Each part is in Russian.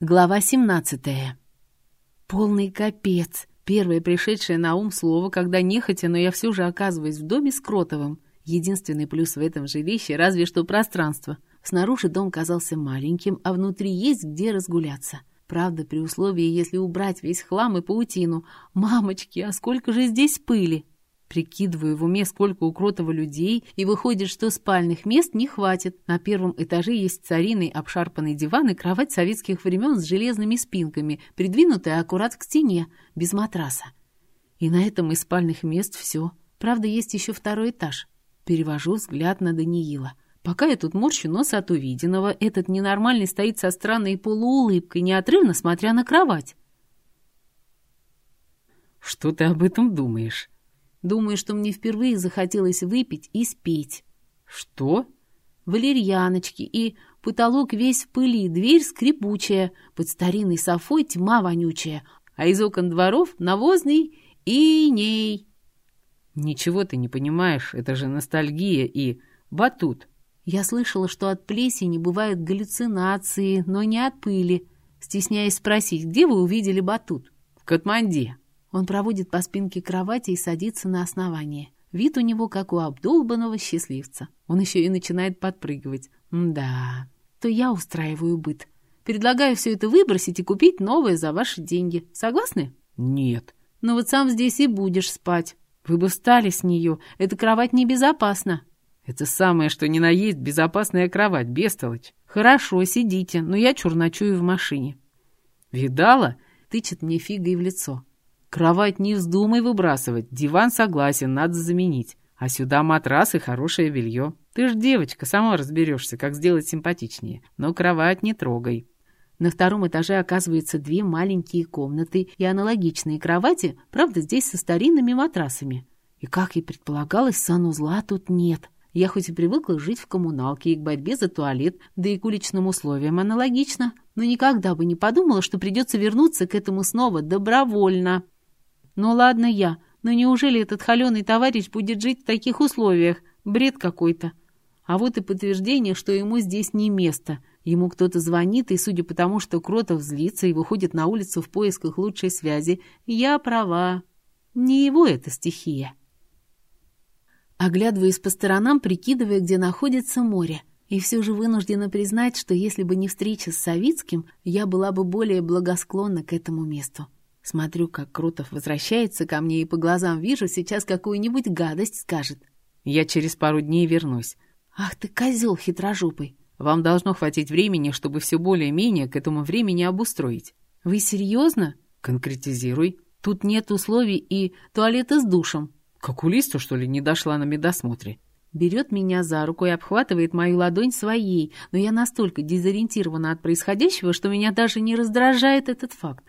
Глава 17. Полный капец. Первое пришедшее на ум слово, когда нехотя, но я все же оказываюсь в доме с Кротовым. Единственный плюс в этом жилище разве что пространство. Снаружи дом казался маленьким, а внутри есть где разгуляться. Правда, при условии, если убрать весь хлам и паутину. Мамочки, а сколько же здесь пыли! Прикидываю в уме, сколько у Кротова людей, и выходит, что спальных мест не хватит. На первом этаже есть цариный обшарпанный диван и кровать советских времен с железными спинками, придвинутая аккурат к стене, без матраса. И на этом из спальных мест все. Правда, есть еще второй этаж. Перевожу взгляд на Даниила. Пока я тут морщу нос от увиденного, этот ненормальный стоит со странной полуулыбкой, неотрывно смотря на кровать. «Что ты об этом думаешь?» Думаю, что мне впервые захотелось выпить и спеть. Что? Валерьяночки и потолок весь в пыли, дверь скрипучая, под старинной софой тьма вонючая, а из окон дворов навозный иней. Ничего ты не понимаешь, это же ностальгия и батут. Я слышала, что от плесени бывают галлюцинации, но не от пыли. Стесняясь спросить, где вы увидели батут? В Катманде. Он проводит по спинке кровати и садится на основание. Вид у него, как у обдолбанного счастливца. Он еще и начинает подпрыгивать. Да, то я устраиваю быт. Предлагаю все это выбросить и купить новое за ваши деньги. Согласны? Нет. Но вот сам здесь и будешь спать. Вы бы встали с нее. Эта кровать небезопасна. Это самое, что ни на есть безопасная кровать, бестолочь. Хорошо, сидите, но я чур ночую в машине. Видала? Тычет мне фигой в лицо. Кровать не вздумай выбрасывать, диван согласен, надо заменить. А сюда матрас и хорошее белье. Ты ж девочка, сама разберешься, как сделать симпатичнее. Но кровать не трогай. На втором этаже оказывается две маленькие комнаты и аналогичные кровати, правда, здесь со старинными матрасами. И, как и предполагалось, санузла тут нет. Я хоть и привыкла жить в коммуналке и к борьбе за туалет, да и к уличным условиям аналогично, но никогда бы не подумала, что придется вернуться к этому снова добровольно. Ну ладно я, но неужели этот холеный товарищ будет жить в таких условиях? Бред какой-то. А вот и подтверждение, что ему здесь не место. Ему кто-то звонит, и судя по тому, что Кротов злится и выходит на улицу в поисках лучшей связи, я права. Не его это стихия. Оглядываясь по сторонам, прикидывая, где находится море. И все же вынуждена признать, что если бы не встреча с Савицким, я была бы более благосклонна к этому месту. Смотрю, как Крутов возвращается ко мне, и по глазам вижу, сейчас какую-нибудь гадость скажет. Я через пару дней вернусь. Ах ты, козел хитрожопый. Вам должно хватить времени, чтобы все более-менее к этому времени обустроить. Вы серьезно? Конкретизируй. Тут нет условий и туалета с душем. К окулисту, что ли, не дошла на медосмотре? Берет меня за руку и обхватывает мою ладонь своей, но я настолько дезориентирована от происходящего, что меня даже не раздражает этот факт.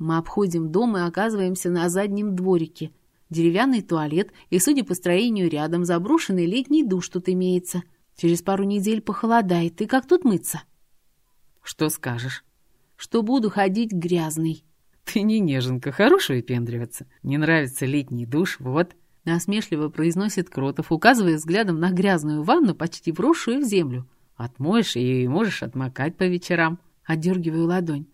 Мы обходим дом и оказываемся на заднем дворике. Деревянный туалет и, судя по строению рядом, заброшенный летний душ тут имеется. Через пару недель похолодает. И как тут мыться? Что скажешь? Что буду ходить грязный. Ты не неженка, хорош выпендриваться. Не нравится летний душ, вот. Насмешливо произносит Кротов, указывая взглядом на грязную ванну, почти вросшую в землю. Отмоешь ее и можешь отмокать по вечерам. Отдергиваю ладонь.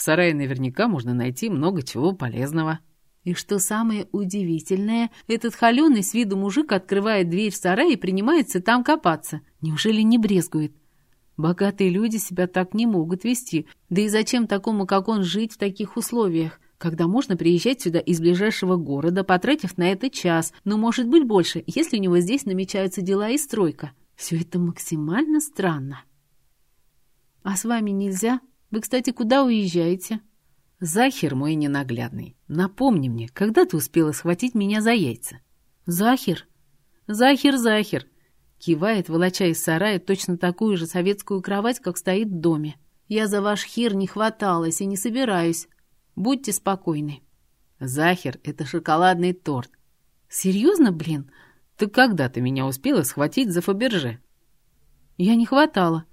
В сарае наверняка можно найти много чего полезного. И что самое удивительное, этот холеный с виду мужик открывает дверь в сарай и принимается там копаться. Неужели не брезгует? Богатые люди себя так не могут вести. Да и зачем такому, как он, жить в таких условиях? Когда можно приезжать сюда из ближайшего города, потратив на это час, но, может быть, больше, если у него здесь намечаются дела и стройка. Все это максимально странно. А с вами нельзя? Вы, кстати, куда уезжаете?» «Захер мой ненаглядный. Напомни мне, когда ты успела схватить меня за яйца?» «Захер? Захер, Захер!» Кивает, волоча из сарая точно такую же советскую кровать, как стоит в доме. «Я за ваш хер не хваталась и не собираюсь. Будьте спокойны». «Захер — это шоколадный торт». «Серьезно, блин? Ты когда ты меня успела схватить за Фаберже?» «Я не хватала.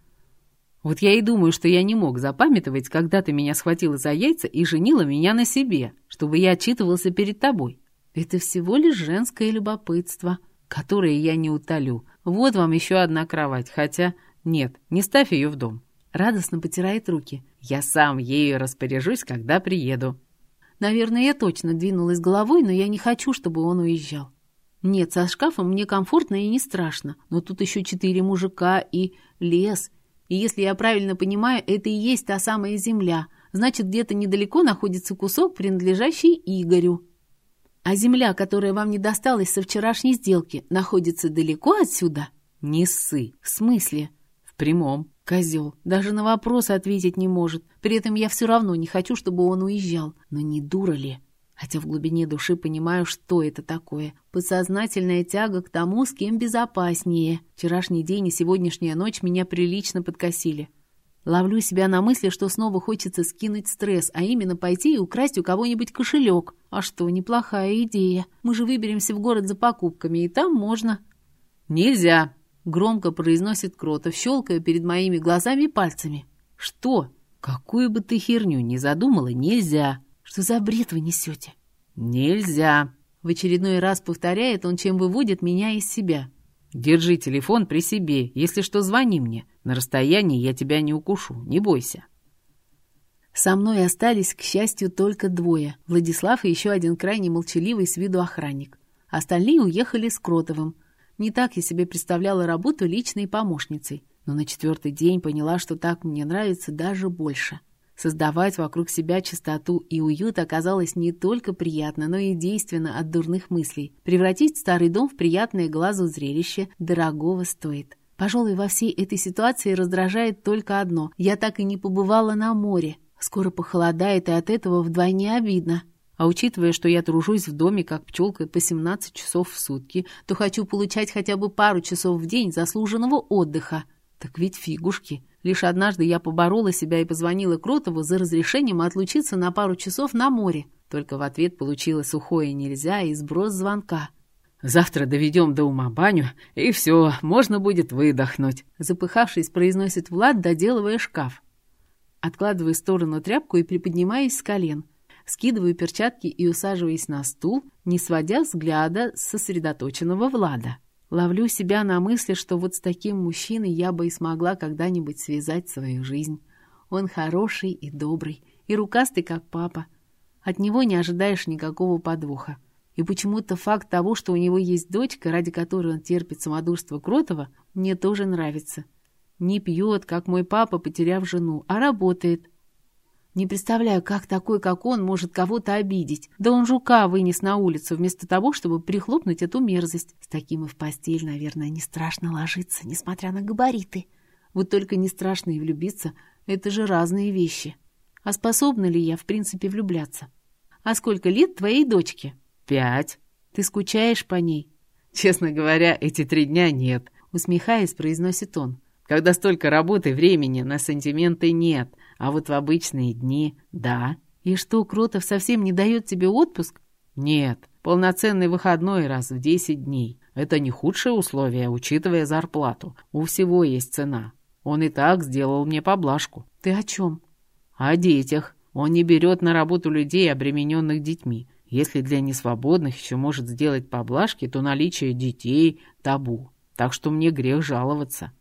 Вот я и думаю, что я не мог запамятовать, когда ты меня схватила за яйца и женила меня на себе, чтобы я отчитывался перед тобой. Это всего лишь женское любопытство, которое я не утолю. Вот вам еще одна кровать, хотя... Нет, не ставь ее в дом. Радостно потирает руки. Я сам ею распоряжусь, когда приеду». Наверное, я точно двинулась головой, но я не хочу, чтобы он уезжал. Нет, со шкафом мне комфортно и не страшно, но тут еще четыре мужика и лес. И если я правильно понимаю, это и есть та самая земля. Значит, где-то недалеко находится кусок, принадлежащий Игорю. А земля, которая вам не досталась со вчерашней сделки, находится далеко отсюда? Не ссы. В смысле? В прямом. Козел. Даже на вопросы ответить не может. При этом я все равно не хочу, чтобы он уезжал. Но не дура ли? Хотя в глубине души понимаю, что это такое. Подсознательная тяга к тому, с кем безопаснее. Вчерашний день и сегодняшняя ночь меня прилично подкосили. Ловлю себя на мысли, что снова хочется скинуть стресс, а именно пойти и украсть у кого-нибудь кошелек. А что, неплохая идея. Мы же выберемся в город за покупками, и там можно. «Нельзя!» Громко произносит Кротов, щелкая перед моими глазами пальцами. «Что? Какую бы ты херню ни задумала, нельзя!» «Что за бред вы несете?» «Нельзя!» В очередной раз повторяет он, чем выводит меня из себя. «Держи телефон при себе. Если что, звони мне. На расстоянии я тебя не укушу. Не бойся». Со мной остались, к счастью, только двое. Владислав и еще один крайне молчаливый с виду охранник. Остальные уехали с Кротовым. Не так я себе представляла работу личной помощницей, но на четвертый день поняла, что так мне нравится даже больше. Создавать вокруг себя чистоту и уют оказалось не только приятно, но и действенно от дурных мыслей. Превратить старый дом в приятное глазу зрелище дорогого стоит. Пожалуй, во всей этой ситуации раздражает только одно. Я так и не побывала на море. Скоро похолодает, и от этого вдвойне обидно. А учитывая, что я тружусь в доме как пчелка по 17 часов в сутки, то хочу получать хотя бы пару часов в день заслуженного отдыха. Так ведь фигушки. Лишь однажды я поборола себя и позвонила Кротову за разрешением отлучиться на пару часов на море. Только в ответ получила сухое «нельзя» и сброс звонка. «Завтра доведем до ума баню, и все, можно будет выдохнуть», запыхавшись, произносит Влад, доделывая шкаф. Откладываю в сторону тряпку и приподнимаюсь с колен – скидываю перчатки и усаживаясь на стул, не сводя взгляда с сосредоточенного Влада. Ловлю себя на мысли, что вот с таким мужчиной я бы и смогла когда-нибудь связать свою жизнь. Он хороший и добрый, и рукастый, как папа. От него не ожидаешь никакого подвоха. И почему-то факт того, что у него есть дочка, ради которой он терпит самодурство Кротова, мне тоже нравится. Не пьет, как мой папа, потеряв жену, а работает – не представляю, как такой, как он, может кого-то обидеть. Да он жука вынес на улицу, вместо того, чтобы прихлопнуть эту мерзость. С таким и в постель, наверное, не страшно ложиться, несмотря на габариты. Вот только не страшно и влюбиться — это же разные вещи. А способна ли я, в принципе, влюбляться? А сколько лет твоей дочке? Пять. Ты скучаешь по ней? Честно говоря, эти три дня нет. Усмехаясь, произносит он. Когда столько работы, времени на сантименты нет — а вот в обычные дни — да. И что, Кротов совсем не дает тебе отпуск? Нет, полноценный выходной раз в 10 дней. Это не худшее условие, учитывая зарплату. У всего есть цена. Он и так сделал мне поблажку. Ты о чем? О детях. Он не берет на работу людей, обремененных детьми. Если для несвободных еще может сделать поблажки, то наличие детей – табу. Так что мне грех жаловаться.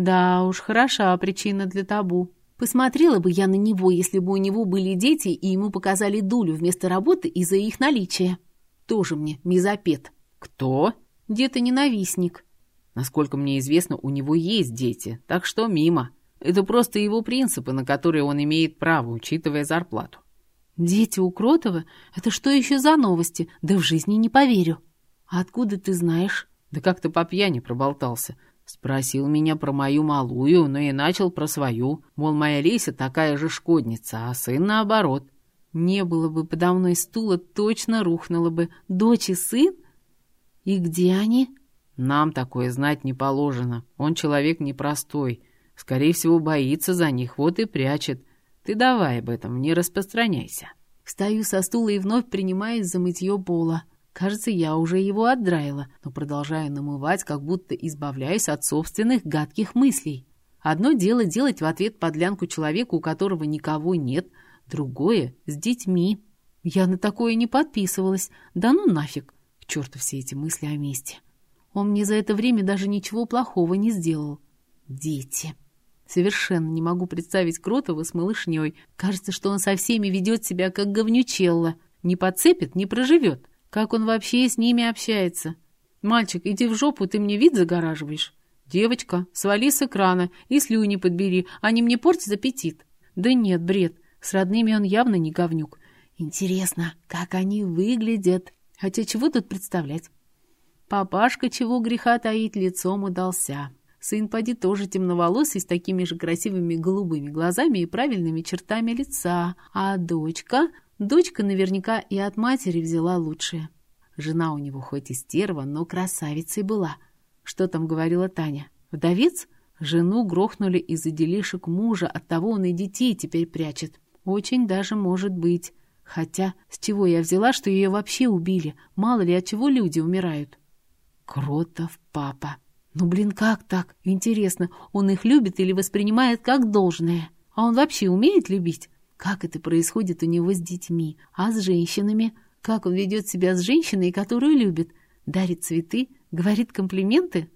Да уж, хороша причина для табу. Посмотрела бы я на него, если бы у него были дети, и ему показали дулю вместо работы из-за их наличия. Тоже мне мизопед. Кто? Дето-ненавистник. Насколько мне известно, у него есть дети, так что мимо. Это просто его принципы, на которые он имеет право, учитывая зарплату. Дети у Кротова? Это что еще за новости? Да в жизни не поверю. А откуда ты знаешь? Да как-то по пьяни проболтался. Спросил меня про мою малую, но и начал про свою. Мол, моя Леся такая же шкодница, а сын наоборот. Не было бы подо мной стула, точно рухнуло бы. Дочь и сын? И где они? Нам такое знать не положено. Он человек непростой. Скорее всего, боится за них, вот и прячет. Ты давай об этом, не распространяйся. Встаю со стула и вновь принимаюсь за мытье пола. Кажется, я уже его отдраила, но продолжаю намывать, как будто избавляюсь от собственных гадких мыслей. Одно дело делать в ответ подлянку человеку, у которого никого нет, другое — с детьми. Я на такое не подписывалась. Да ну нафиг, к черту все эти мысли о месте. Он мне за это время даже ничего плохого не сделал. Дети. Совершенно не могу представить Кротова с малышней. Кажется, что он со всеми ведет себя как говнючелло. Не подцепит, не проживет. Как он вообще с ними общается? Мальчик, иди в жопу, ты мне вид загораживаешь. Девочка, свали с экрана и слюни подбери, они мне портят аппетит. Да нет, бред. С родными он явно не говнюк. Интересно, как они выглядят. Хотя чего тут представлять? Папашка, чего греха таить, лицом удался. Сын поди тоже темноволосый, с такими же красивыми голубыми глазами и правильными чертами лица. А дочка... Дочка наверняка и от матери взяла лучшее. Жена у него хоть и стерва, но красавицей была. Что там говорила Таня? Вдовец? Жену грохнули из-за делишек мужа, оттого он и детей теперь прячет. Очень даже может быть. Хотя, с чего я взяла, что ее вообще убили? Мало ли, от чего люди умирают? Кротов папа. Ну, блин, как так? Интересно, он их любит или воспринимает как должное? А он вообще умеет любить? Как это происходит у него с детьми? А с женщинами? Как он ведет себя с женщиной, которую любит? Дарит цветы? Говорит комплименты?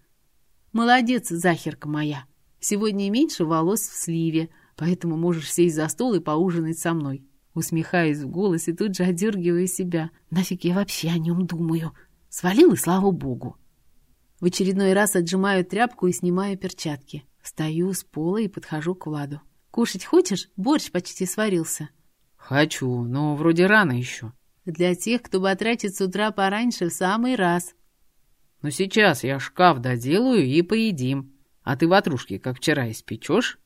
Молодец, Захерка моя. Сегодня меньше волос в сливе, поэтому можешь сесть за стол и поужинать со мной. Усмехаясь в голос и тут же одергивая себя. Нафиг я вообще о нем думаю? Свалил и слава богу. В очередной раз отжимаю тряпку и снимаю перчатки. Встаю с пола и подхожу к Владу. Кушать хочешь? Борщ почти сварился. Хочу, но вроде рано еще. Для тех, кто батрачит с утра пораньше, в самый раз. Но сейчас я шкаф доделаю и поедим. А ты ватрушки, как вчера, испечешь?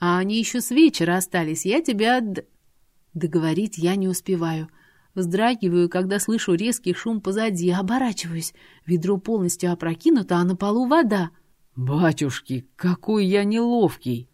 А они еще с вечера остались. Я тебя от... Договорить я не успеваю. Вздрагиваю, когда слышу резкий шум позади, оборачиваюсь. Ведро полностью опрокинуто, а на полу вода. «Батюшки, какой я неловкий!»